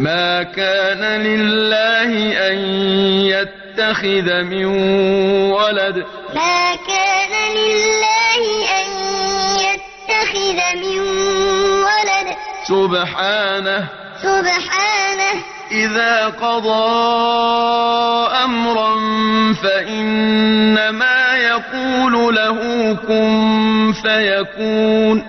ما كان لله أن يتخذ من ولد ما كان لله أن يتخذ من ولد سبحانه سبحانه إذا قضى أمرا فإنما يقول له كن فيكون